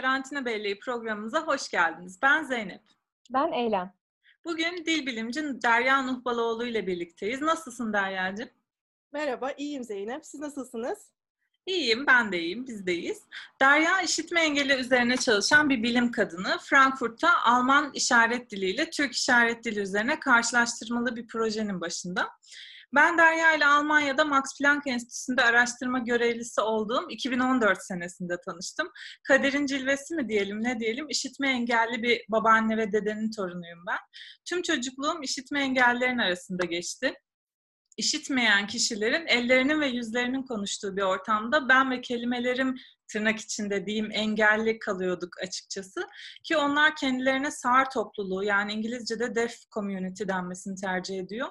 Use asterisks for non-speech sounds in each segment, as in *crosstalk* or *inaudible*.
Karantina Belleği programımıza hoş geldiniz. Ben Zeynep. Ben Eylem. Bugün dil bilimci Derya Nuhbaloğlu ile birlikteyiz. Nasılsın Derya'cığım? Merhaba, iyiyim Zeynep. Siz nasılsınız? İyiyim, ben de iyiyim, biz deyiz. Derya işitme engeli üzerine çalışan bir bilim kadını. Frankfurt'ta Alman işaret diliyle Türk işaret dili üzerine karşılaştırmalı bir projenin başında. Ben Derya ile Almanya'da Max Planck Enstitüsü'nde araştırma görevlisi olduğum 2014 senesinde tanıştım. Kaderin cilvesi mi diyelim ne diyelim işitme engelli bir babaanne ve dedenin torunuyum ben. Tüm çocukluğum işitme engellerin arasında geçti işitmeyen kişilerin ellerinin ve yüzlerinin konuştuğu bir ortamda ben ve kelimelerim tırnak içinde diyeyim engelli kalıyorduk açıkçası. Ki onlar kendilerine sağır topluluğu yani İngilizce'de deaf community denmesini tercih ediyor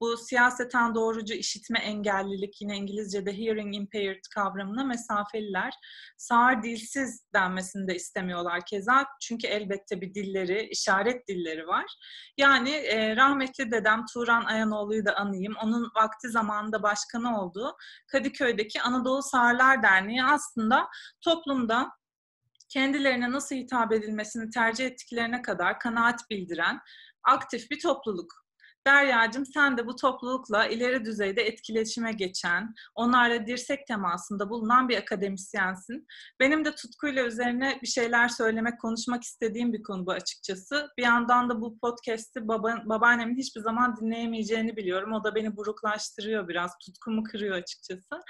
bu siyaseten doğrucu işitme engellilik yine İngilizce'de hearing impaired kavramına mesafeliler. Sağır dilsiz denmesini de istemiyorlar keza. Çünkü elbette bir dilleri, işaret dilleri var. Yani e, rahmetli dedem Turan Ayanoğlu'yu da anayım. Onun vakti zamanında başkanı olduğu Kadıköy'deki Anadolu Sağırlar Derneği aslında toplumda kendilerine nasıl hitap edilmesini tercih ettiklerine kadar kanaat bildiren aktif bir topluluk. Derya'cığım sen de bu toplulukla ileri düzeyde etkileşime geçen, onlarla dirsek temasında bulunan bir akademisyensin. Benim de tutkuyla üzerine bir şeyler söylemek, konuşmak istediğim bir konu bu açıkçası. Bir yandan da bu podcast'i baba, babaannemin hiçbir zaman dinleyemeyeceğini biliyorum. O da beni buruklaştırıyor biraz, tutkumu kırıyor açıkçası.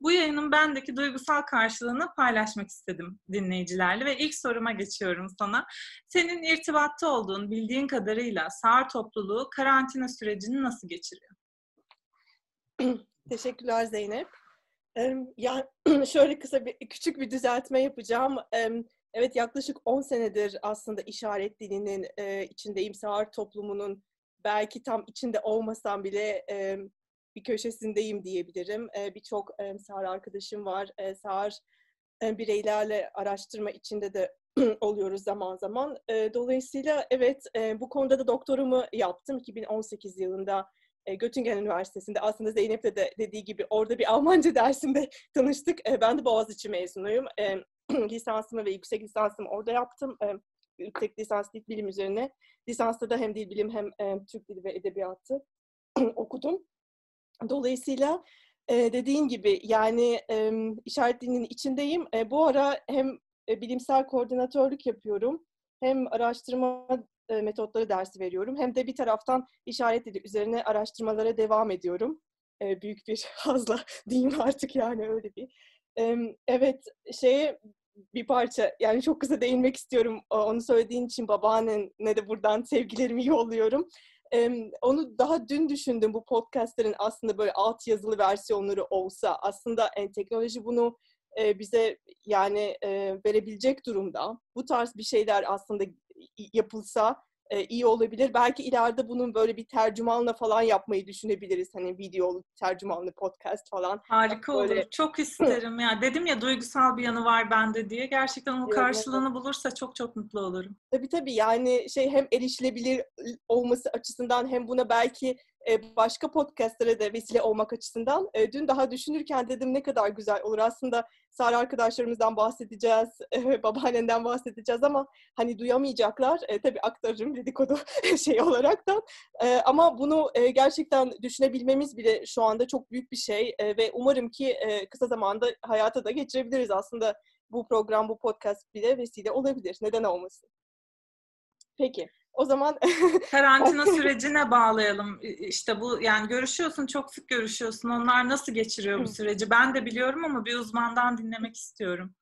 Bu yayının bendeki duygusal karşılığını paylaşmak istedim dinleyicilerle ve ilk soruma geçiyorum sana. Senin irtibatta olduğun, bildiğin kadarıyla SAR topluluğu karantina karantina sürecini nasıl geçiriyor? *clears throat* Teşekkürler Zeynep. Ya *clears throat* şöyle kısa bir küçük bir düzeltme yapacağım. Evet yaklaşık 10 senedir aslında işaret dilinin içindeyim. Sağır toplumunun belki tam içinde olmasam bile bir köşesindeyim diyebilirim. Birçok sağır arkadaşım var. Sağır bireylerle araştırma içinde de *clears throat* oluyoruz zaman zaman. dolayısıyla evet bu konuda da doktorumu yaptım 2018 yılında Göttingen Üniversitesi'nde. Aslında Zeynep'le de dediği gibi orada bir Almanca *laughs* dersinde tanıştık. ben de Boğaziçi mezunuyum. *clears throat* lisansımı ve yüksek lisansımı orada yaptım. yüksek lisans dil bilim üzerine. Lisansta da hem dil bilim hem Türk dili ve edebiyatı *clears throat* okudum. Dolayısıyla dediğin gibi yani işaret dilinin içindeyim. bu ara hem e, bilimsel koordinatörlük yapıyorum. Hem araştırma e, metotları dersi veriyorum hem de bir taraftan işaret dili üzerine araştırmalara devam ediyorum. E, büyük bir *laughs* hazla diyeyim artık yani öyle bir. evet şeye bir parça yani çok kısa değinmek istiyorum onu söylediğin için babaannene de buradan sevgilerimi *laughs* yolluyorum. onu daha dün düşündüm bu podcastlerin aslında böyle alt yazılı versiyonları olsa aslında yani teknoloji bunu e, bize yani e, verebilecek durumda. Bu tarz bir şeyler aslında yapılsa e, iyi olabilir. Belki ileride bunun böyle bir tercümanla falan yapmayı düşünebiliriz. Hani video tercümanlı podcast falan. Harika böyle... olur. Çok isterim ya. Dedim ya duygusal bir yanı var bende diye. Gerçekten o karşılığını bulursa çok çok mutlu olurum. Tabii tabii. Yani şey hem erişilebilir olması açısından hem buna belki başka podcastlere de vesile olmak açısından dün daha düşünürken dedim ne kadar güzel olur. Aslında Sara arkadaşlarımızdan bahsedeceğiz, *laughs* babaannenden bahsedeceğiz ama hani duyamayacaklar. E, tabii aktarırım dedikodu *laughs* şey olaraktan. E, ama bunu e, gerçekten düşünebilmemiz bile şu anda çok büyük bir şey e, ve umarım ki e, kısa zamanda hayata da geçirebiliriz. Aslında bu program, bu podcast bile vesile olabilir. Neden olmasın? Peki. O zaman *laughs* karantina sürecine bağlayalım. İşte bu yani görüşüyorsun, çok sık görüşüyorsun. Onlar nasıl geçiriyor bu süreci? Ben de biliyorum ama bir uzmandan dinlemek istiyorum.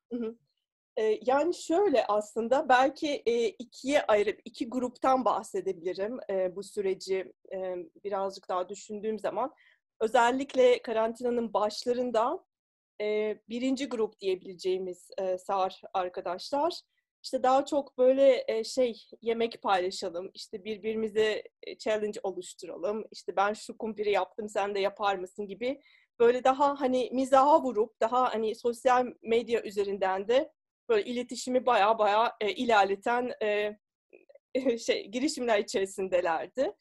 Yani şöyle aslında belki ikiye ayırıp iki gruptan bahsedebilirim bu süreci birazcık daha düşündüğüm zaman. Özellikle karantinanın başlarında birinci grup diyebileceğimiz SAR arkadaşlar işte daha çok böyle şey yemek paylaşalım, işte birbirimize challenge oluşturalım, işte ben şu kumpiri yaptım sen de yapar mısın gibi böyle daha hani mizaha vurup daha hani sosyal medya üzerinden de böyle iletişimi baya baya ilerleten *laughs* şey girişimler içerisindelerdi.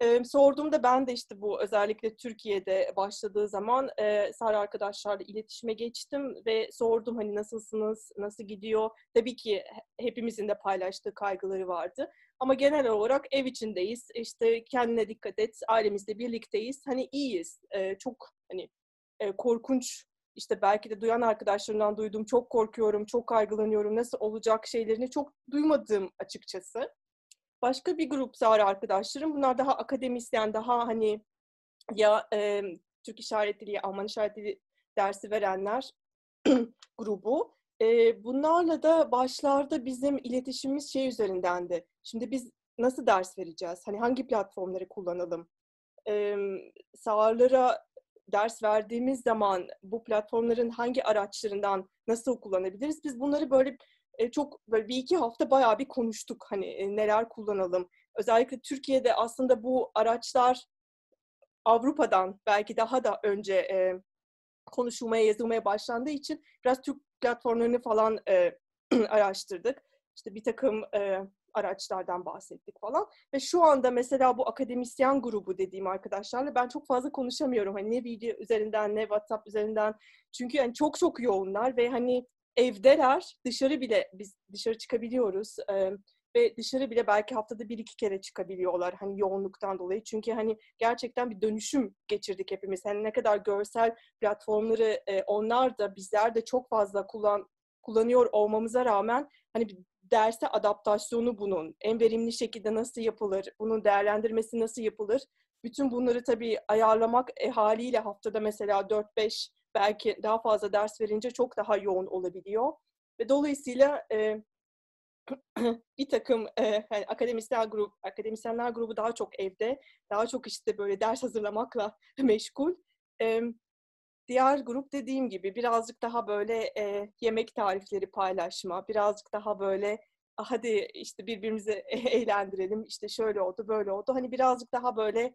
E, sorduğumda ben de işte bu özellikle Türkiye'de başladığı zaman e, Sara arkadaşlarla iletişime geçtim ve sordum hani nasılsınız, nasıl gidiyor? Tabii ki hepimizin de paylaştığı kaygıları vardı. Ama genel olarak ev içindeyiz, işte kendine dikkat et, ailemizle birlikteyiz. Hani iyiyiz, e, çok hani e, korkunç işte belki de duyan arkadaşlarımdan duydum çok korkuyorum, çok kaygılanıyorum, nasıl olacak şeylerini çok duymadım açıkçası. Başka bir grup Zara arkadaşlarım, bunlar daha akademisyen, daha hani ya e, Türk işaret dili, Alman işaret dersi verenler *clears throat* grubu. E, bunlarla da başlarda bizim iletişimimiz şey üzerindendi. Şimdi biz nasıl ders vereceğiz? Hani hangi platformları kullanalım? E, sağırlara ders verdiğimiz zaman bu platformların hangi araçlarından nasıl kullanabiliriz? Biz bunları böyle çok böyle bir iki hafta bayağı bir konuştuk hani neler kullanalım. Özellikle Türkiye'de aslında bu araçlar Avrupa'dan belki daha da önce e, konuşulmaya, yazılmaya başlandığı için biraz Türk platformlarını falan e, *clears throat* araştırdık. İşte bir takım e, araçlardan bahsettik falan. Ve şu anda mesela bu akademisyen grubu dediğim arkadaşlarla ben çok fazla konuşamıyorum. Hani ne video üzerinden ne WhatsApp üzerinden. Çünkü yani çok çok yoğunlar ve hani evdeler. Dışarı bile biz dışarı çıkabiliyoruz. Ee, ve dışarı bile belki haftada bir iki kere çıkabiliyorlar hani yoğunluktan dolayı. Çünkü hani gerçekten bir dönüşüm geçirdik hepimiz. Hani ne kadar görsel platformları e, onlar da bizler de çok fazla kullan kullanıyor olmamıza rağmen hani derse adaptasyonu bunun, en verimli şekilde nasıl yapılır, bunun değerlendirmesi nasıl yapılır, bütün bunları tabii ayarlamak e, haliyle haftada mesela 4-5 belki daha fazla ders verince çok daha yoğun olabiliyor. Ve dolayısıyla e, *clears throat* bir takım e, yani akademisyenler grup akademisyenler grubu daha çok evde, daha çok işte böyle ders hazırlamakla *laughs* meşgul. E, diğer grup dediğim gibi birazcık daha böyle e, yemek tarifleri paylaşma, birazcık daha böyle ah, hadi işte birbirimizi *laughs* eğlendirelim, işte şöyle oldu, böyle oldu. Hani birazcık daha böyle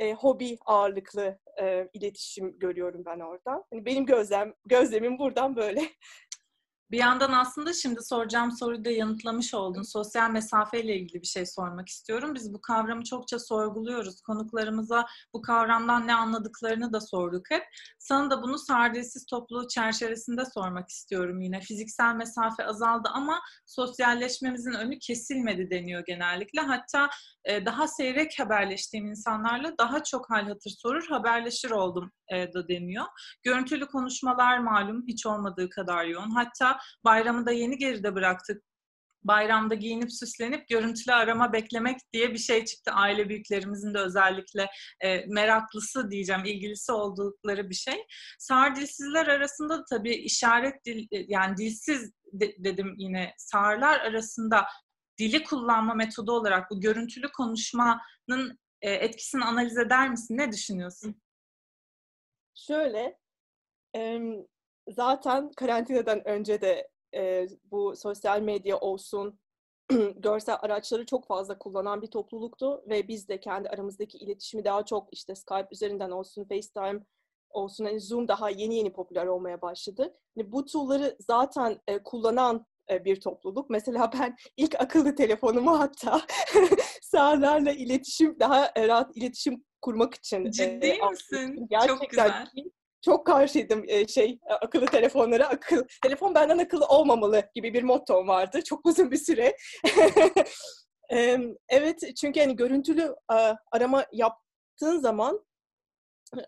e, hobi ağırlıklı e, iletişim görüyorum ben orada. Hani benim gözlem gözlemim buradan böyle. Bir yandan aslında şimdi soracağım soruyu da yanıtlamış oldun. Sosyal mesafeyle ilgili bir şey sormak istiyorum. Biz bu kavramı çokça sorguluyoruz. Konuklarımıza bu kavramdan ne anladıklarını da sorduk hep. Sana da bunu sardilsiz topluluğu çerçevesinde sormak istiyorum yine. Fiziksel mesafe azaldı ama sosyalleşmemizin önü kesilmedi deniyor genellikle. Hatta e, daha seyrek haberleştiğim insanlarla daha çok hal hatır sorur, haberleşir oldum e, da deniyor. Görüntülü konuşmalar malum hiç olmadığı kadar yoğun. Hatta bayramı da yeni geride bıraktık. Bayramda giyinip süslenip görüntülü arama beklemek diye bir şey çıktı. Aile büyüklerimizin de özellikle e, meraklısı diyeceğim, ilgilisi oldukları bir şey. Sağır dilsizler arasında da tabii işaret dil, yani dilsiz de, dedim yine sağırlar arasında dili kullanma metodu olarak bu görüntülü konuşmanın e, etkisini analiz eder misin? Ne düşünüyorsun? Şöyle, zaten karantinadan önce de bu sosyal medya olsun, *clears throat* görsel araçları çok fazla kullanan bir topluluktu ve biz de kendi aramızdaki iletişimi daha çok işte Skype üzerinden olsun, FaceTime olsun, yani Zoom daha yeni yeni popüler olmaya başladı. Yani bu tool'ları zaten kullanan bir topluluk. Mesela *laughs* ben ilk akıllı telefonumu hatta *laughs* sağlarla iletişim, daha rahat iletişim kurmak için. Ciddi e, misin? Gerçekten çok güzel. Çok karşıydım e, şey akıllı telefonlara. Akıl, telefon benden akıllı olmamalı gibi bir mottom vardı. Çok uzun bir süre. *laughs* evet çünkü hani görüntülü arama yaptığın zaman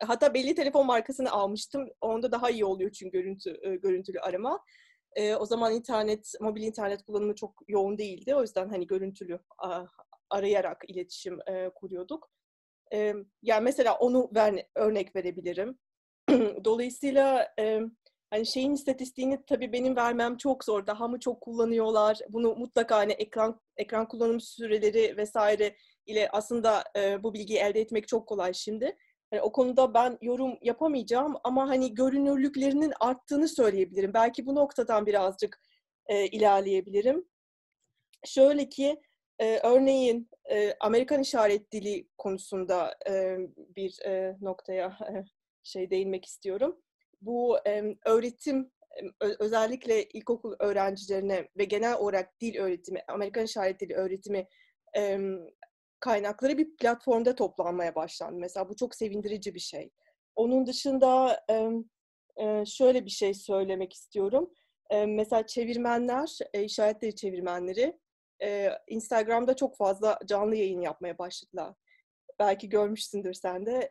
hatta belli telefon markasını almıştım. Onda daha iyi oluyor çünkü görüntü görüntülü arama. E, o zaman internet, mobil internet kullanımı çok yoğun değildi. O yüzden hani görüntülü a, arayarak iletişim e, kuruyorduk. E, yani mesela onu ver, örnek verebilirim. *clears throat* Dolayısıyla e, hani şeyin istatistiğini tabii benim vermem çok zor. Daha mı çok kullanıyorlar? Bunu mutlaka hani ekran ekran kullanım süreleri vesaire ile aslında e, bu bilgiyi elde etmek çok kolay şimdi. Yani o konuda ben yorum yapamayacağım ama hani görünürlüklerinin arttığını söyleyebilirim. Belki bu noktadan birazcık e, ilerleyebilirim. Şöyle ki e, örneğin e, Amerikan işaret dili konusunda e, bir e, noktaya e, *laughs* şey değinmek istiyorum. Bu e, öğretim özellikle ilkokul öğrencilerine ve genel olarak dil öğretimi, Amerikan işaret dili öğretimi e, kaynakları bir platformda toplanmaya başlandı. Mesela bu çok sevindirici bir şey. Onun dışında şöyle bir şey söylemek istiyorum. Mesela çevirmenler, işaretleri çevirmenleri Instagram'da çok fazla canlı yayın yapmaya başladılar. Belki görmüşsündür sen de.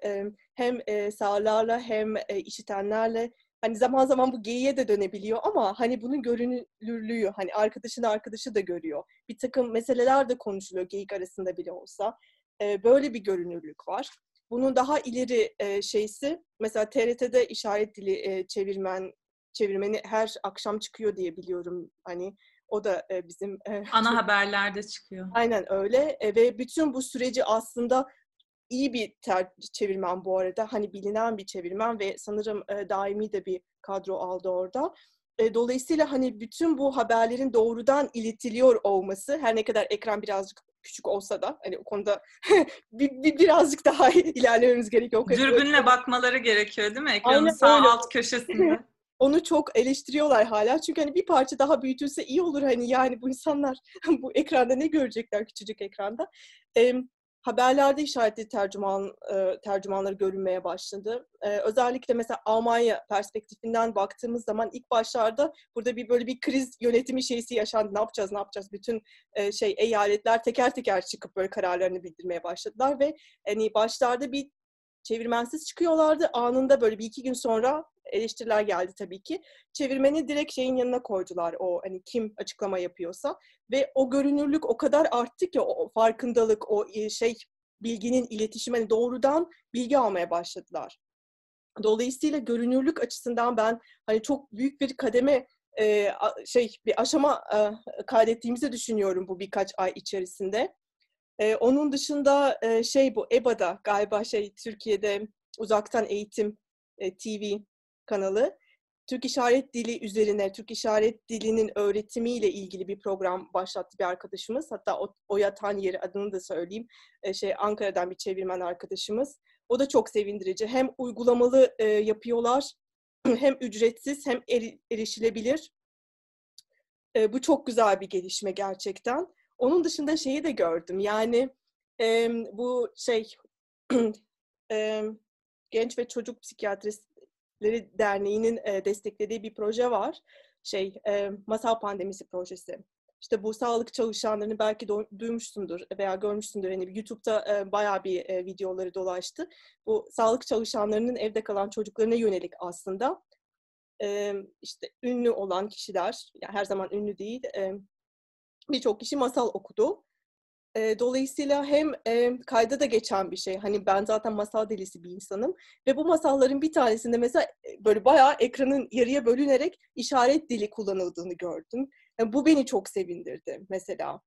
Hem sağlarla hem işitenlerle hani zaman zaman bu geyiğe de dönebiliyor ama hani bunun görünürlüğü hani arkadaşın arkadaşı da görüyor. Bir takım meseleler de konuşuluyor geyik arasında bile olsa. böyle bir görünürlük var. Bunun daha ileri şeysi mesela TRT'de işaret dili çevirmen çevirmeni her akşam çıkıyor diye biliyorum. Hani o da bizim ana haberlerde çıkıyor. Aynen öyle ve bütün bu süreci aslında iyi bir ter- çevirmen bu arada. Hani bilinen bir çevirmen ve sanırım e, daimi de bir kadro aldı orada. E, dolayısıyla hani bütün bu haberlerin doğrudan iletiliyor olması her ne kadar ekran birazcık küçük olsa da hani o konuda *laughs* bir, bir, birazcık daha *laughs* ilerlememiz gerekiyor. Dürbünle bakmaları gerekiyor değil mi? Ekranın Aynen sağ öyle. alt köşesinde. *laughs* Onu çok eleştiriyorlar hala. Çünkü hani bir parça daha büyütülse iyi olur hani yani bu insanlar bu ekranda ne görecekler küçücük ekranda. Ee, haberlerde işaretli tercüman e, tercümanları görünmeye başladı. E, özellikle mesela Almanya perspektifinden baktığımız zaman ilk başlarda burada bir böyle bir kriz yönetimi şeysi yaşandı. Ne yapacağız, ne yapacağız? Bütün e, şey eyaletler teker teker çıkıp böyle kararlarını bildirmeye başladılar ve hani başlarda bir çevirmensiz çıkıyorlardı. Anında böyle bir iki gün sonra eleştiriler geldi tabii ki. Çevirmeni direkt şeyin yanına koydular o hani kim açıklama yapıyorsa ve o görünürlük o kadar arttı ki o farkındalık o e, şey bilginin iletişimi hani doğrudan bilgi almaya başladılar. Dolayısıyla görünürlük açısından ben hani çok büyük bir kademe e, şey bir aşama e, kaydettiğimizi düşünüyorum bu birkaç ay içerisinde. E, onun dışında e, şey bu EBA'da galiba şey Türkiye'de uzaktan eğitim e, TV kanalı Türk İşaret Dili üzerine, Türk İşaret Dili'nin öğretimiyle ilgili bir program başlattı bir arkadaşımız. Hatta o, o yatan yeri adını da söyleyeyim. E, şey Ankara'dan bir çevirmen arkadaşımız. O da çok sevindirici. Hem uygulamalı e, yapıyorlar, *clears throat* hem ücretsiz hem er, erişilebilir. E, bu çok güzel bir gelişme gerçekten. Onun dışında şeyi de gördüm. Yani e, bu şey *clears throat* e, genç ve çocuk psikiyatristleri derneğinin e, desteklediği bir proje var. Şey e, masal pandemisi projesi. İşte bu sağlık çalışanlarını belki de duymuşsundur veya görmüşsündür. Hani YouTube'da e, bayağı bir e, videoları dolaştı. Bu sağlık çalışanlarının evde kalan çocuklarına yönelik aslında e, işte ünlü olan kişiler, yani her zaman ünlü değil, e, birçok kişi masal okudu. E, dolayısıyla hem e, kayda da geçen bir şey. Hani ben zaten masal delisi bir insanım. Ve bu masalların bir tanesinde mesela böyle bayağı ekranın yarıya bölünerek işaret dili kullanıldığını gördüm. Yani bu beni çok sevindirdi mesela.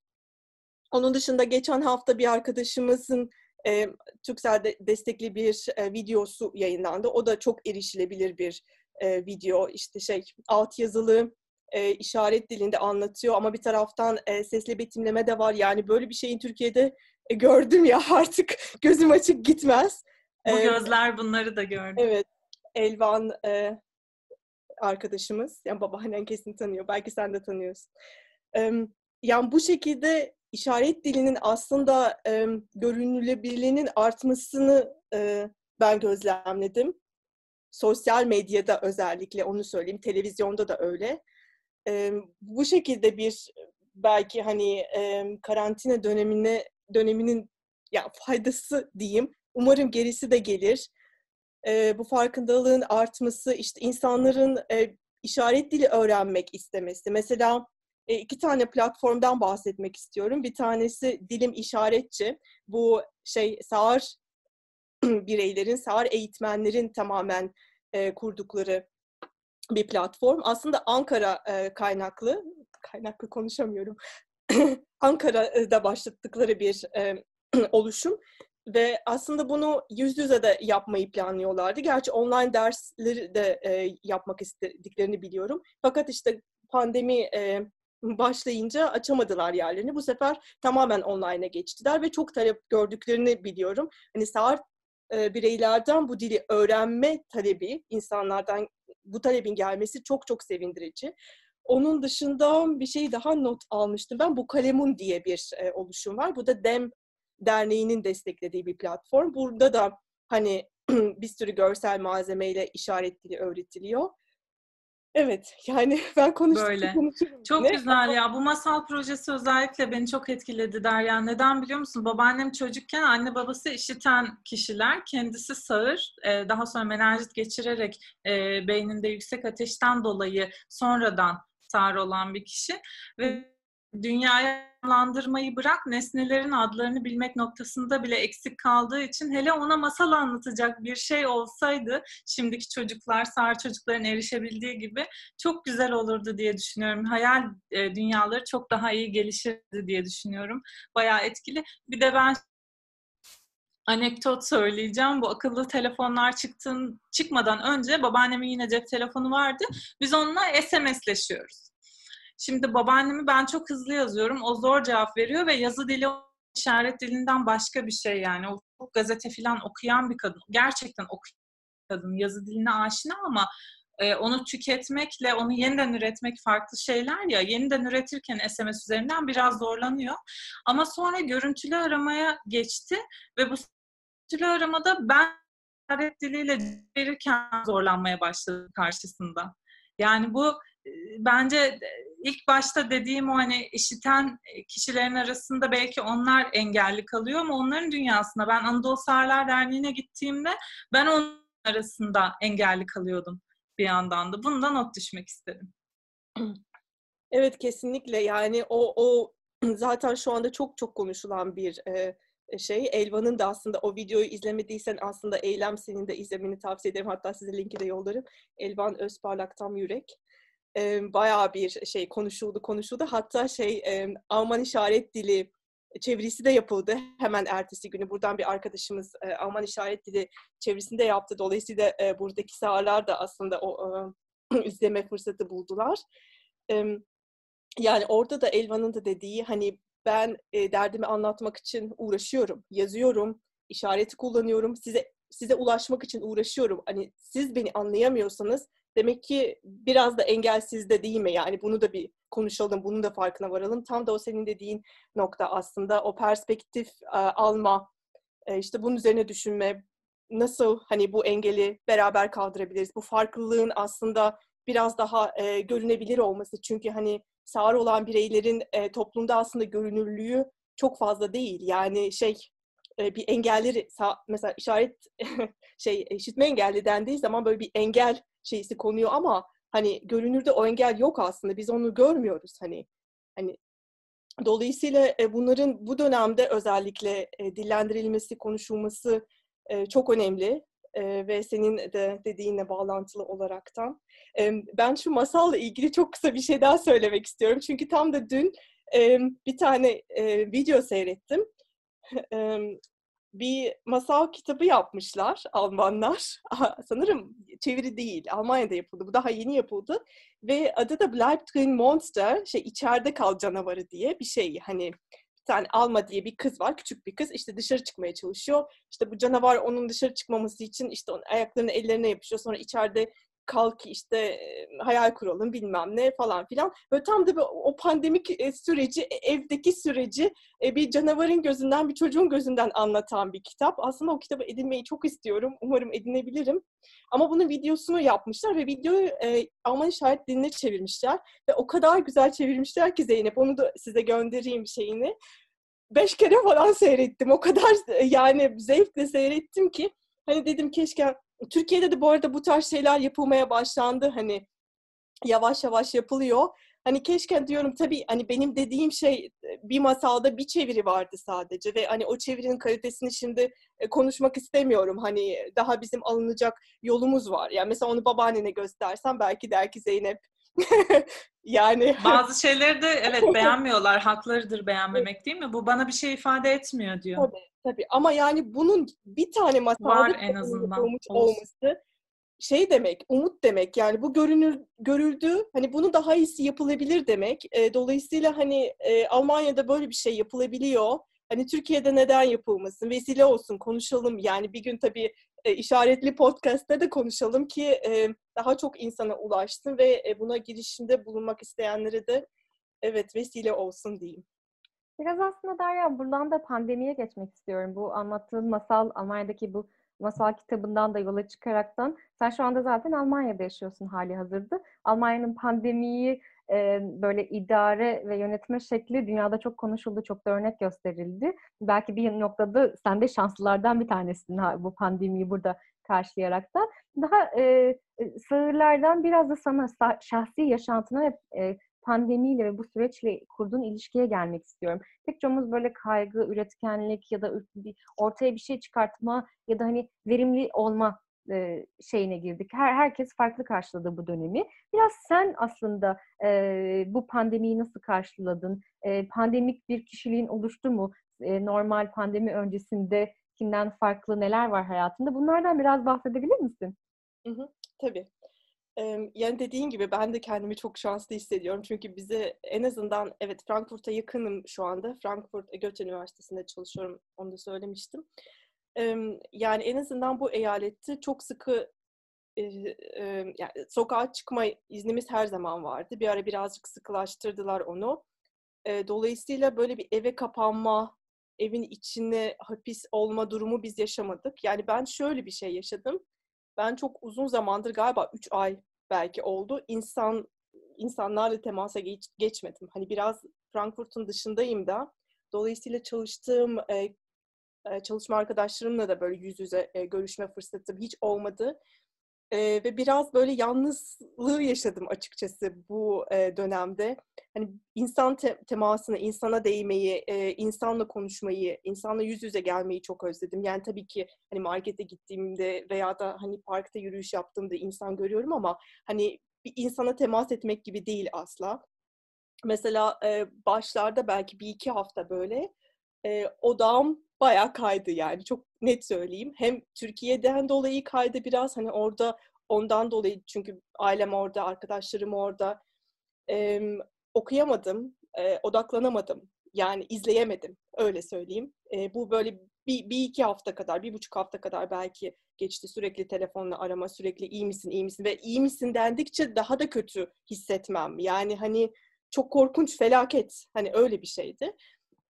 Onun dışında geçen hafta bir arkadaşımızın e, Türkcell'de destekli bir e, videosu yayınlandı. O da çok erişilebilir bir e, video. İşte şey alt yazılı e, işaret dilinde anlatıyor ama bir taraftan e, sesli betimleme de var. Yani böyle bir şeyin Türkiye'de e, gördüm ya *laughs* artık gözüm açık gitmez. Bu gözler bunları da gördü. Evet. Elvan e, arkadaşımız, yani babaannen kesin tanıyor, belki sen de tanıyorsun. E, yani bu şekilde işaret dilinin aslında e, görünülebilirliğinin artmasını e, ben gözlemledim. Sosyal medyada özellikle onu söyleyeyim, televizyonda da öyle e, bu şekilde bir belki hani e, karantina dönemine döneminin ya faydası diyeyim. Umarım gerisi de gelir. E, bu farkındalığın artması, işte insanların e, işaret dili öğrenmek istemesi. Mesela e, iki tane platformdan bahsetmek istiyorum. Bir tanesi Dilim İşaretçi. Bu şey sağır *clears throat* bireylerin, sağır eğitmenlerin tamamen e, kurdukları bir platform. Aslında Ankara e, kaynaklı, kaynaklı konuşamıyorum. *clears throat* Ankara'da başlattıkları bir e, *clears throat* oluşum ve aslında bunu yüz yüze de yapmayı planlıyorlardı. Gerçi online dersleri de e, yapmak istediklerini biliyorum. Fakat işte pandemi e, başlayınca açamadılar yerlerini. Bu sefer tamamen online'a geçtiler ve çok talep gördüklerini biliyorum. Hani sağır e, bireylerden bu dili öğrenme talebi insanlardan bu talebin gelmesi çok çok sevindirici. Onun dışında bir şey daha not almıştım ben. Bu Kalemun diye bir e, oluşum var. Bu da Dem Derneği'nin desteklediği bir platform. Burada da hani *clears throat* bir sürü görsel malzemeyle işaret dili öğretiliyor. Evet, yani *laughs* ben konuştum. Böyle. Çok yine. güzel ya. Bu masal projesi özellikle beni çok etkiledi Derya. Neden biliyor musun? Babaannem çocukken anne babası işiten kişiler. Kendisi sağır. Daha sonra menenjit geçirerek beyninde yüksek ateşten dolayı sonradan sağır olan bir kişi. Ve dünyaya anlamlandırmayı bırak nesnelerin adlarını bilmek noktasında bile eksik kaldığı için hele ona masal anlatacak bir şey olsaydı şimdiki çocuklar, sağır çocukların erişebildiği gibi çok güzel olurdu diye düşünüyorum. Hayal e, dünyaları çok daha iyi gelişirdi diye düşünüyorum. Bayağı etkili. Bir de ben anekdot söyleyeceğim. Bu akıllı telefonlar çıktığın, çıkmadan önce babaannemin yine cep telefonu vardı. Biz onunla SMS'leşiyoruz. Şimdi babaannemi ben çok hızlı yazıyorum. O zor cevap veriyor ve yazı dili işaret dilinden başka bir şey yani. O gazete falan okuyan bir kadın. Gerçekten okuyan bir kadın. Yazı diline aşina ama e, onu tüketmekle onu yeniden üretmek farklı şeyler ya. Yeniden üretirken SMS üzerinden biraz zorlanıyor. Ama sonra görüntülü aramaya geçti ve bu görüntülü aramada ben işaret diliyle verirken zorlanmaya başladı karşısında. Yani bu bence ilk başta dediğim o hani işiten kişilerin arasında belki onlar engelli kalıyor ama onların dünyasında ben Anadolu Sağırlar Derneği'ne gittiğimde ben onun arasında engelli kalıyordum bir yandan da. Bundan not düşmek istedim. *clears throat* Evet kesinlikle yani o o *clears throat* zaten şu anda çok çok konuşulan bir e, şey. Elvan'ın da aslında o videoyu izlemediysen aslında Eylem senin de izlemeni tavsiye ederim. Hatta size linki de yollarım. Elvan Özparlak Tam Yürek e, bayağı bir şey konuşuldu konuşuldu. Hatta şey e, Alman işaret dili çevirisi de yapıldı hemen ertesi günü. Buradan bir arkadaşımız e, Alman işaret dili çevirisinde yaptı. Dolayısıyla e, buradaki sağlar da aslında o e, *clears throat* izleme fırsatı buldular. E, yani orada da Elvan'ın da dediği hani ben e, derdimi anlatmak için uğraşıyorum, yazıyorum, işareti kullanıyorum, size size ulaşmak için uğraşıyorum. Hani siz beni anlayamıyorsanız Demek ki biraz da engelsiz de değil mi? Yani bunu da bir konuşalım, bunun da farkına varalım. Tam da o senin dediğin nokta aslında o perspektif e, alma, e, işte bunun üzerine düşünme, nasıl hani bu engeli beraber kaldırabiliriz? Bu farklılığın aslında biraz daha e, görünebilir olması. Çünkü hani sağır olan bireylerin e, toplumda aslında görünürlüğü çok fazla değil. Yani şey e, bir engelleri mesela işaret *laughs* şey işitme engelli dendiği zaman böyle bir engel şeysi konuyor ama hani görünürde o engel yok aslında. Biz onu görmüyoruz hani. Hani dolayısıyla e, bunların bu dönemde özellikle e, dillendirilmesi, konuşulması e, çok önemli. Ve senin de dediğinle bağlantılı olaraktan. Ben şu masalla ilgili çok kısa bir şey daha söylemek istiyorum. Çünkü tam da dün bir tane video seyrettim. Bir masal kitabı yapmışlar Almanlar. *laughs* Sanırım çeviri değil, Almanya'da yapıldı. Bu daha yeni yapıldı. Ve adı da Bleib drin Monster, şey içeride kal canavarı diye bir şey. Hani bir tane Alma diye bir kız var, küçük bir kız. İşte dışarı çıkmaya çalışıyor. İşte bu canavar onun dışarı çıkmaması için işte onun ayaklarını ellerine yapışıyor. Sonra içeride kalk işte hayal kuralım bilmem ne falan filan. Böyle tam da o pandemik süreci, e, evdeki süreci bir canavarın gözünden, bir çocuğun gözünden anlatan bir kitap. Aslında o kitabı edinmeyi çok istiyorum. Umarım edinebilirim. Ama bunun videosunu yapmışlar ve videoyu e, Alman işaret diline çevirmişler. Ve o kadar güzel çevirmişler ki Zeynep, onu da size göndereyim şeyini. Beş kere falan seyrettim. O kadar yani zevkle seyrettim ki. Hani dedim keşke Türkiye'de de bu arada bu tarz şeyler yapılmaya başlandı. Hani yavaş yavaş yapılıyor. Hani keşke diyorum tabii hani benim dediğim şey bir masalda bir çeviri vardı sadece ve hani o çevirinin kalitesini şimdi konuşmak istemiyorum. Hani daha bizim alınacak yolumuz var. Yani mesela onu babaannene göstersem belki der ki Zeynep *laughs* yani bazı şeyleri de evet *laughs* beğenmiyorlar. Haklarıdır beğenmemek değil mi? Bu bana bir şey ifade etmiyor diyor. Tabii tabii ama yani bunun bir tane masalda en azından olması şey demek, umut demek. Yani bu görünür görüldü. Hani bunu daha iyisi yapılabilir demek. E, dolayısıyla hani e, Almanya'da böyle bir şey yapılabiliyor. Hani Türkiye'de neden yapılmasın? Vesile olsun, konuşalım. Yani bir gün tabii e, işaretli podcast'te de konuşalım ki e, daha çok insana ulaşsın ve e, buna girişimde bulunmak isteyenlere de evet vesile olsun diyeyim. Biraz aslında Derya buradan da pandemiye geçmek istiyorum. Bu anlattığın masal, Almanya'daki bu masal kitabından da yola çıkaraktan sen şu anda zaten Almanya'da yaşıyorsun hali hazırda. Almanya'nın pandemiyi e, böyle idare ve yönetme şekli dünyada çok konuşuldu, çok da örnek gösterildi. Belki bir noktada sen de şanslılardan bir tanesin bu pandemiyi burada karşılayarak da. Daha e, sığırlardan biraz da sana şahsi yaşantına ve pandemiyle ve bu süreçle kurduğun ilişkiye gelmek istiyorum. Pek çoğumuz böyle kaygı, üretkenlik ya da ortaya bir şey çıkartma ya da hani verimli olma e, şeyine girdik. Her herkes farklı karşıladı bu dönemi. Biraz sen aslında e, bu pandemiyi nasıl karşıladın? E, pandemik bir kişiliğin oluştu mu? E, normal pandemi öncesinde farklı neler var hayatında? Bunlardan biraz bahsedebilir misin? Hı hı, tabii. Yani dediğin gibi ben de kendimi çok şanslı hissediyorum. Çünkü bize en azından evet Frankfurt'a yakınım şu anda. Frankfurt Goethe Üniversitesi'nde çalışıyorum. Onu da söylemiştim. Yani en azından bu eyalette çok sıkı yani sokağa çıkma iznimiz her zaman vardı. Bir ara birazcık sıkılaştırdılar onu. Dolayısıyla böyle bir eve kapanma, evin içine hapis olma durumu biz yaşamadık. Yani ben şöyle bir şey yaşadım ben çok uzun zamandır galiba 3 ay belki oldu. İnsan insanlarla temasa geç, geçmedim. Hani biraz Frankfurt'un dışındayım da. Dolayısıyla çalıştığım çalışma arkadaşlarımla da böyle yüz yüze görüşme fırsatım hiç olmadı. Ve biraz böyle yalnızlığı yaşadım açıkçası bu dönemde. Hani insan te- temasını, insana değmeyi, insanla konuşmayı, insanla yüz yüze gelmeyi çok özledim. Yani tabii ki hani markete gittiğimde veya da hani parkta yürüyüş yaptığımda insan görüyorum ama hani bir insana temas etmek gibi değil asla. Mesela başlarda belki bir iki hafta böyle odam bayağı kaydı yani çok net söyleyeyim. Hem Türkiye'den dolayı kaydı biraz hani orada ondan dolayı çünkü ailem orada, arkadaşlarım orada. E, okuyamadım, e, odaklanamadım. Yani izleyemedim öyle söyleyeyim. E, bu böyle bir, bir iki hafta kadar, bir buçuk hafta kadar belki geçti. Sürekli telefonla arama, sürekli iyi misin, iyi misin ve iyi misin dendikçe daha da kötü hissetmem. Yani hani çok korkunç felaket hani öyle bir şeydi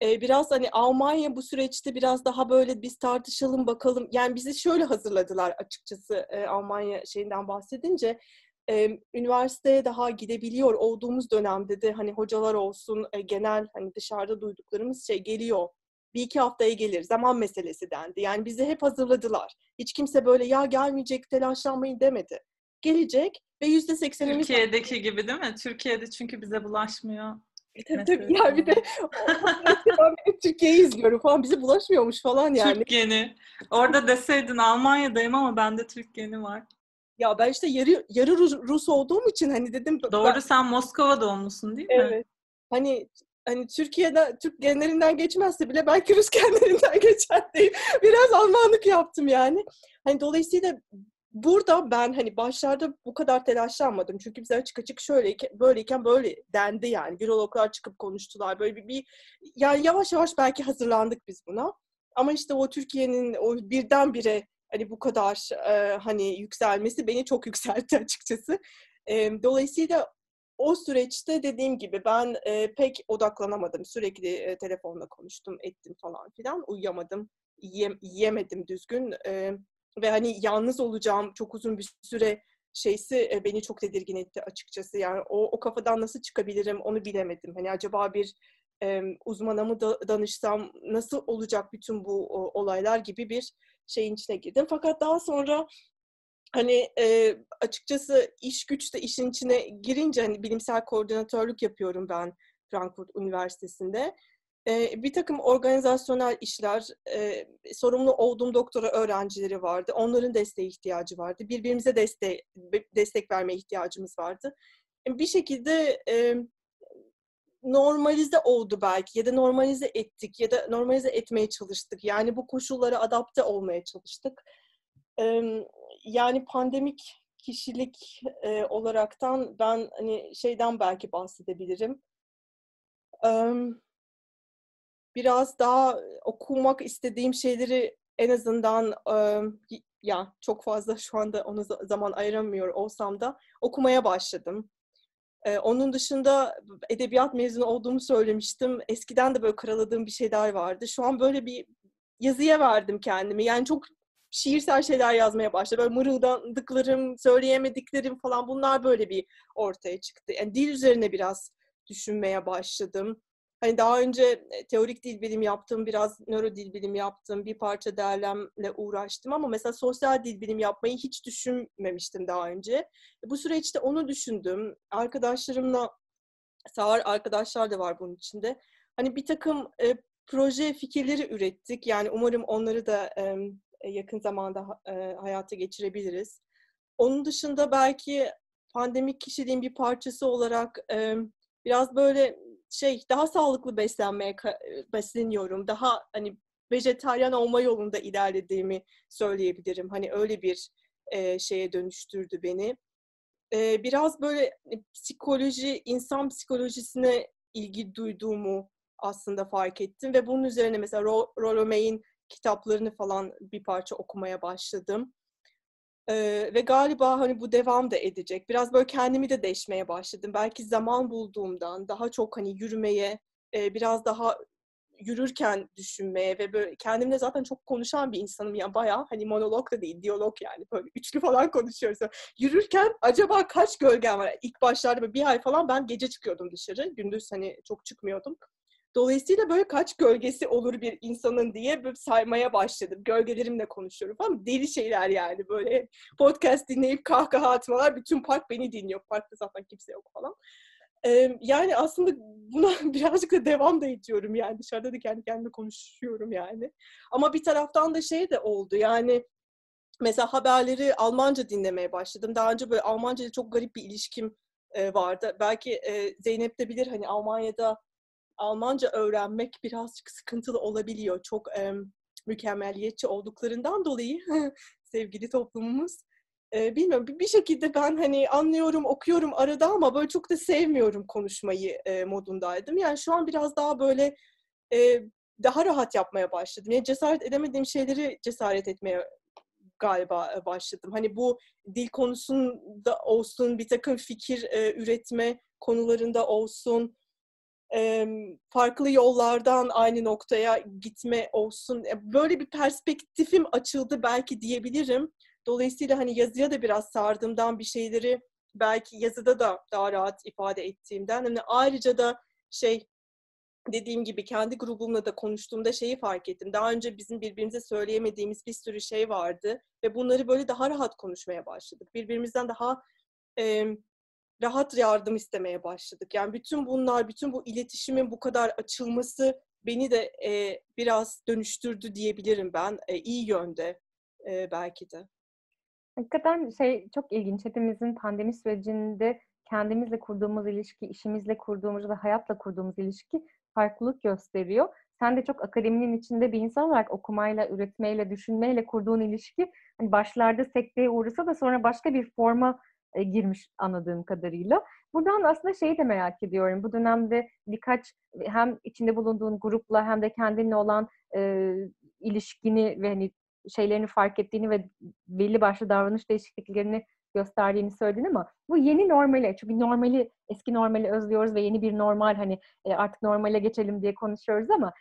biraz hani Almanya bu süreçte biraz daha böyle biz tartışalım bakalım. Yani bizi şöyle hazırladılar açıkçası Almanya şeyinden bahsedince. üniversiteye daha gidebiliyor olduğumuz dönemde de hani hocalar olsun genel hani dışarıda duyduklarımız şey geliyor. Bir iki haftaya gelir. Zaman meselesi dendi. Yani bizi hep hazırladılar. Hiç kimse böyle ya gelmeyecek telaşlanmayın demedi. Gelecek ve yüzde seksenimiz... Türkiye'deki gibi değil mi? Türkiye'de çünkü bize bulaşmıyor. Tabii tabii. Ya bir de ben Türkiye'yi izliyorum falan. Bize bulaşmıyor falan yani. Türk geni. Orada deseydin Almanya'dayım ama bende Türk geni var. Ya ben işte yarı yarı Rus, Rus olduğum için hani dedim. Doğru ben... sen Moskova doğumlusun değil mi? Evet. Hani hani Türkiye'de Türk genlerinden geçmezse bile belki Rus *laughs* genlerinden geçer değil. Biraz Almanlık yaptım yani. Hani dolayısıyla burada ben hani başlarda bu kadar telaşlanmadım. Çünkü bize açık açık şöyle böyleyken böyle dendi yani. Virologlar çıkıp konuştular. Böyle bir, bir yani yavaş yavaş belki hazırlandık biz buna. Ama işte o Türkiye'nin o birdenbire hani bu kadar e, hani yükselmesi beni çok yükseltti *laughs* açıkçası. E, dolayısıyla o süreçte dediğim gibi ben e, pek odaklanamadım. Sürekli e, telefonla konuştum, ettim falan filan. Uyuyamadım, yiyem, yiyemedim düzgün. E, ve hani yalnız olacağım çok uzun bir süre şeysi e, beni çok tedirgin etti açıkçası. Yani o, o kafadan nasıl çıkabilirim onu bilemedim. Hani acaba bir e, uzmana mı da, danışsam nasıl olacak bütün bu o, olaylar gibi bir şeyin içine girdim. Fakat daha sonra hani e, açıkçası iş güç de işin içine girince hani bilimsel koordinatörlük yapıyorum ben Frankfurt Üniversitesi'nde e, bir takım organizasyonel işler, e, sorumlu olduğum doktora öğrencileri vardı. Onların desteğe ihtiyacı vardı. Birbirimize destek, destek verme ihtiyacımız vardı. Bir şekilde e, normalize oldu belki ya da normalize ettik ya da normalize etmeye çalıştık. Yani bu koşullara adapte olmaya çalıştık. E, yani pandemik kişilik e, olaraktan ben hani şeyden belki bahsedebilirim. Um, biraz daha okumak istediğim şeyleri en azından ya çok fazla şu anda onu zaman ayıramıyor olsam da okumaya başladım. Onun dışında edebiyat mezunu olduğumu söylemiştim. Eskiden de böyle karaladığım bir şeyler vardı. Şu an böyle bir yazıya verdim kendimi. Yani çok şiirsel şeyler yazmaya başladı. Böyle mırıldandıklarım, söyleyemediklerim falan bunlar böyle bir ortaya çıktı. Yani dil üzerine biraz düşünmeye başladım. Hani daha önce e, teorik dil bilim yaptım, biraz nöro dil bilim yaptım, bir parça değerlemle uğraştım ama mesela sosyal dil bilim yapmayı hiç düşünmemiştim daha önce. Bu süreçte onu düşündüm. Arkadaşlarımla, sağır arkadaşlar da var bunun içinde. Hani bir takım e, proje fikirleri ürettik. Yani umarım onları da e, yakın zamanda e, hayata geçirebiliriz. Onun dışında belki pandemik kişiliğin bir parçası olarak e, biraz böyle şey daha sağlıklı beslenmeye besleniyorum. Daha hani vejetaryen olma yolunda ilerlediğimi söyleyebilirim. Hani öyle bir e, şeye dönüştürdü beni. E, biraz böyle e, psikoloji, insan psikolojisine ilgi duyduğumu aslında fark ettim ve bunun üzerine mesela Rollo May'in kitaplarını falan bir parça okumaya başladım. Ee, ve galiba hani bu devam da edecek. Biraz böyle kendimi de değişmeye başladım. Belki zaman bulduğumdan daha çok hani yürümeye, e, biraz daha yürürken düşünmeye ve böyle kendimle zaten çok konuşan bir insanım yani bayağı hani monolog da değil diyalog yani böyle üçlü falan konuşuyoruz. Yürürken acaba kaç gölgen var? İlk başlarda bir ay falan ben gece çıkıyordum dışarı. Gündüz hani çok çıkmıyordum. Dolayısıyla böyle kaç gölgesi olur bir insanın diye saymaya başladım. Gölgelerimle konuşuyorum falan. Deli şeyler yani böyle podcast dinleyip kahkaha atmalar. Bütün park beni dinliyor. Parkta zaten kimse yok falan. Ee, yani aslında buna *laughs* birazcık da devam da ediyorum yani. Dışarıda da kendi kendime konuşuyorum yani. Ama bir taraftan da şey de oldu yani mesela haberleri Almanca dinlemeye başladım. Daha önce böyle Almanca ile çok garip bir ilişkim vardı. Belki Zeynep de bilir hani Almanya'da Almanca öğrenmek birazcık sıkıntılı olabiliyor. Çok e, mükemmeliyetçi olduklarından dolayı *laughs* sevgili toplumumuz. E, bilmiyorum bir, şekilde ben hani anlıyorum, okuyorum arada ama böyle çok da sevmiyorum konuşmayı e, modundaydım. Yani şu an biraz daha böyle e, daha rahat yapmaya başladım. Yani cesaret edemediğim şeyleri cesaret etmeye galiba başladım. Hani bu dil konusunda olsun, bir takım fikir e, üretme konularında olsun, farklı yollardan aynı noktaya gitme olsun. E, böyle bir perspektifim açıldı belki diyebilirim. Dolayısıyla hani yazıya da biraz sardığımdan bir şeyleri belki yazıda da daha rahat ifade ettiğimden. Hani ayrıca da şey dediğim gibi kendi grubumla da konuştuğumda şeyi fark ettim. Daha önce bizim birbirimize söyleyemediğimiz bir sürü şey vardı ve bunları böyle daha rahat konuşmaya başladık. Birbirimizden daha rahat yardım istemeye başladık. Yani bütün bunlar, bütün bu iletişimin bu kadar açılması beni de e, biraz dönüştürdü diyebilirim ben. E, iyi yönde e, belki de. Hakikaten şey çok ilginç. Hepimizin pandemi sürecinde kendimizle kurduğumuz ilişki, işimizle kurduğumuz ve hayatla kurduğumuz ilişki farklılık gösteriyor. Sen de çok akademinin içinde bir insan olarak okumayla, üretmeyle, düşünmeyle kurduğun ilişki hani başlarda sekteye uğrasa da sonra başka bir forma e, girmiş anladığım kadarıyla. Buradan aslında şeyi de merak ediyorum. Bu dönemde birkaç hem içinde bulunduğun grupla hem de kendinle olan e, ilişkini ve hani şeylerini fark ettiğini ve belli başlı davranış değişikliklerini gösterdiğini söyledin ama bu yeni normale çünkü normali eski normali özlüyoruz ve yeni bir normal hani e, artık normale geçelim diye konuşuyoruz ama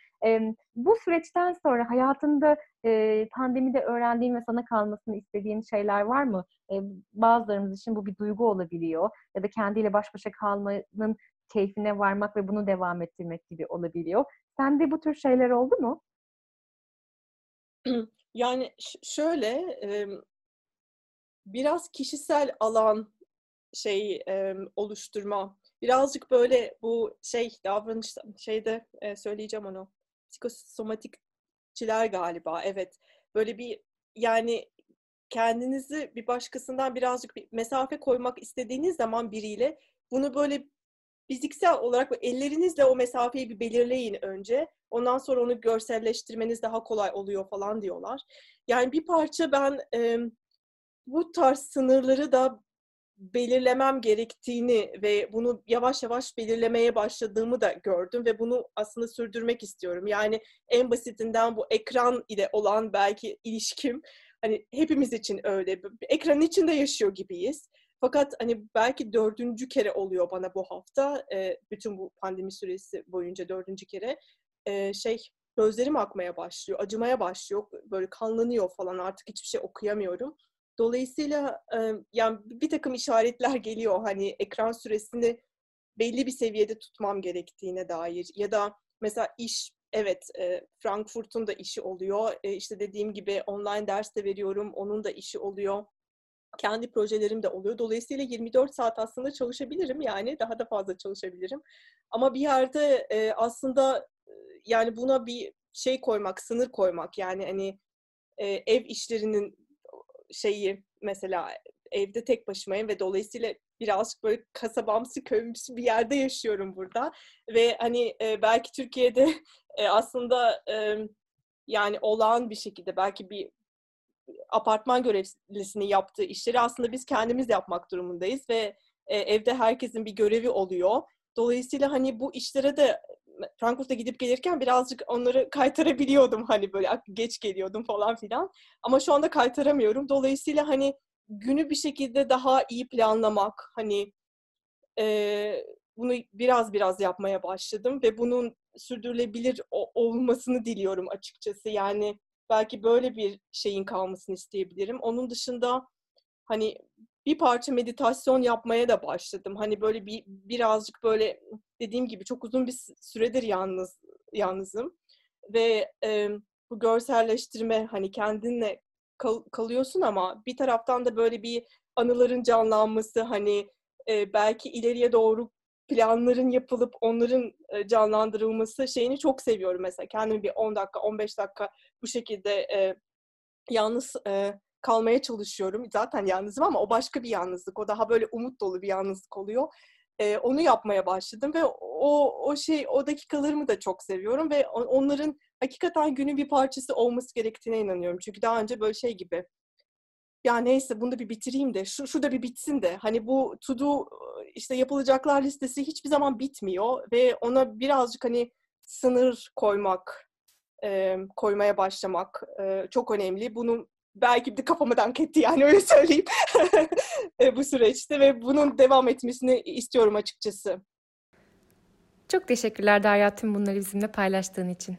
bu süreçten sonra hayatında e, pandemide öğrendiğin ve sana kalmasını istediğin şeyler var mı? E, bazılarımız için bu bir duygu olabiliyor ya da kendiyle baş başa kalmanın keyfine varmak ve bunu devam ettirmek gibi olabiliyor. Sende bu tür şeyler oldu mu? *clears throat* Yani şöyle biraz kişisel alan şey e, oluşturma. Birazcık böyle bu şey davranış şeyde e, söyleyeceğim onu. Psikosomatikçiler galiba evet. Böyle bir yani kendinizi bir başkasından birazcık bir mesafe koymak istediğiniz zaman biriyle bunu böyle fiziksel olarak ellerinizle o mesafeyi bir belirleyin önce. Ondan sonra onu görselleştirmeniz daha kolay oluyor falan diyorlar. Yani bir parça ben bu tarz sınırları da belirlemem gerektiğini ve bunu yavaş yavaş belirlemeye başladığımı da gördüm ve bunu aslında sürdürmek istiyorum. Yani en basitinden bu ekran ile olan belki ilişkim hani hepimiz için öyle. Ekranın içinde yaşıyor gibiyiz. Fakat hani belki dördüncü kere oluyor bana bu hafta. E, bütün bu pandemi süresi boyunca dördüncü kere. E, şey gözlerim akmaya başlıyor, acımaya başlıyor. Böyle kanlanıyor falan artık hiçbir şey okuyamıyorum. Dolayısıyla yani bir takım işaretler geliyor. Hani ekran süresini belli bir seviyede tutmam gerektiğine dair. Ya da mesela iş evet e, Frankfurt'un da işi oluyor. İşte dediğim gibi online ders de veriyorum. Onun da işi oluyor kendi projelerim de oluyor. Dolayısıyla 24 saat aslında çalışabilirim yani daha da fazla çalışabilirim. Ama bir yerde aslında yani buna bir şey koymak, sınır koymak yani hani ev işlerinin şeyi mesela evde tek başımayım ve dolayısıyla birazcık böyle kasabamsı, köymüsü bir yerde yaşıyorum burada. Ve hani e, belki Türkiye'de e, aslında e, yani olağan bir şekilde belki bir apartman görevlisinin yaptığı işleri aslında biz kendimiz yapmak durumundayız ve e, evde herkesin bir görevi oluyor. Dolayısıyla hani bu işlere de Frankfurt'a gidip gelirken birazcık onları kaytarabiliyordum hani böyle geç geliyordum falan filan. Ama şu anda kaytaramıyorum. Dolayısıyla hani günü bir şekilde daha iyi planlamak hani e, bunu biraz biraz yapmaya başladım ve bunun sürdürülebilir olmasını diliyorum açıkçası. Yani belki böyle bir şeyin kalmasını isteyebilirim. Onun dışında hani bir parça meditasyon yapmaya da başladım. Hani böyle bir birazcık böyle dediğim gibi çok uzun bir süredir yalnız yalnızım ve e, bu görselleştirme hani kendinle kal, kalıyorsun ama bir taraftan da böyle bir anıların canlanması hani e, belki ileriye doğru planların yapılıp onların e, canlandırılması şeyini çok seviyorum mesela. Kendimi bir 10 dakika, 15 dakika bu şekilde e, yalnız e, kalmaya çalışıyorum. Zaten yalnızım ama o başka bir yalnızlık. O daha böyle umut dolu bir yalnızlık oluyor. E, onu yapmaya başladım ve o o şey o dakikalarımı da çok seviyorum ve onların hakikaten günün bir parçası olması gerektiğine inanıyorum. Çünkü daha önce böyle şey gibi ya neyse bunu da bir bitireyim de şu, şu da bir bitsin de hani bu to do işte yapılacaklar listesi hiçbir zaman bitmiyor ve ona birazcık hani sınır koymak e, koymaya başlamak e, çok önemli. Bunu belki de kafama dank etti yani öyle söyleyeyim *laughs* e, bu süreçte ve bunun devam etmesini istiyorum açıkçası. Çok teşekkürler Derya tüm bunları bizimle paylaştığın için.